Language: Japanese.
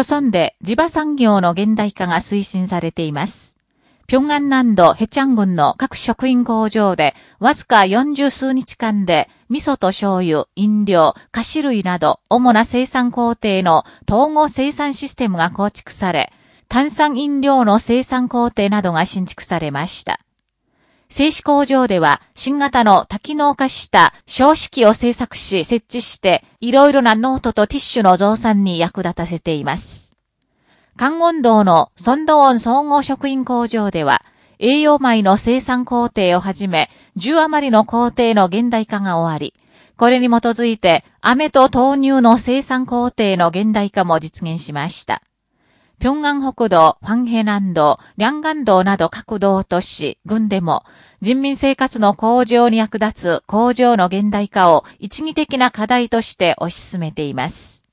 著村で地場産業の現代化が推進されています。平安南道ヘチャン郡の各食品工場で、わずか40数日間で、味噌と醤油、飲料、菓子類など、主な生産工程の統合生産システムが構築され、炭酸飲料の生産工程などが新築されました。製紙工場では、新型の多機能化した抄紙機を製作し設置して、いろいろなノートとティッシュの増産に役立たせています。関温道の村道温総合職員工場では、栄養米の生産工程をはじめ、10余りの工程の現代化が終わり、これに基づいて、飴と豆乳の生産工程の現代化も実現しました。平安北道、ファンヘ南道、リャンガン道など各道都市、軍でも、人民生活の向上に役立つ工場の現代化を一義的な課題として推し進めています。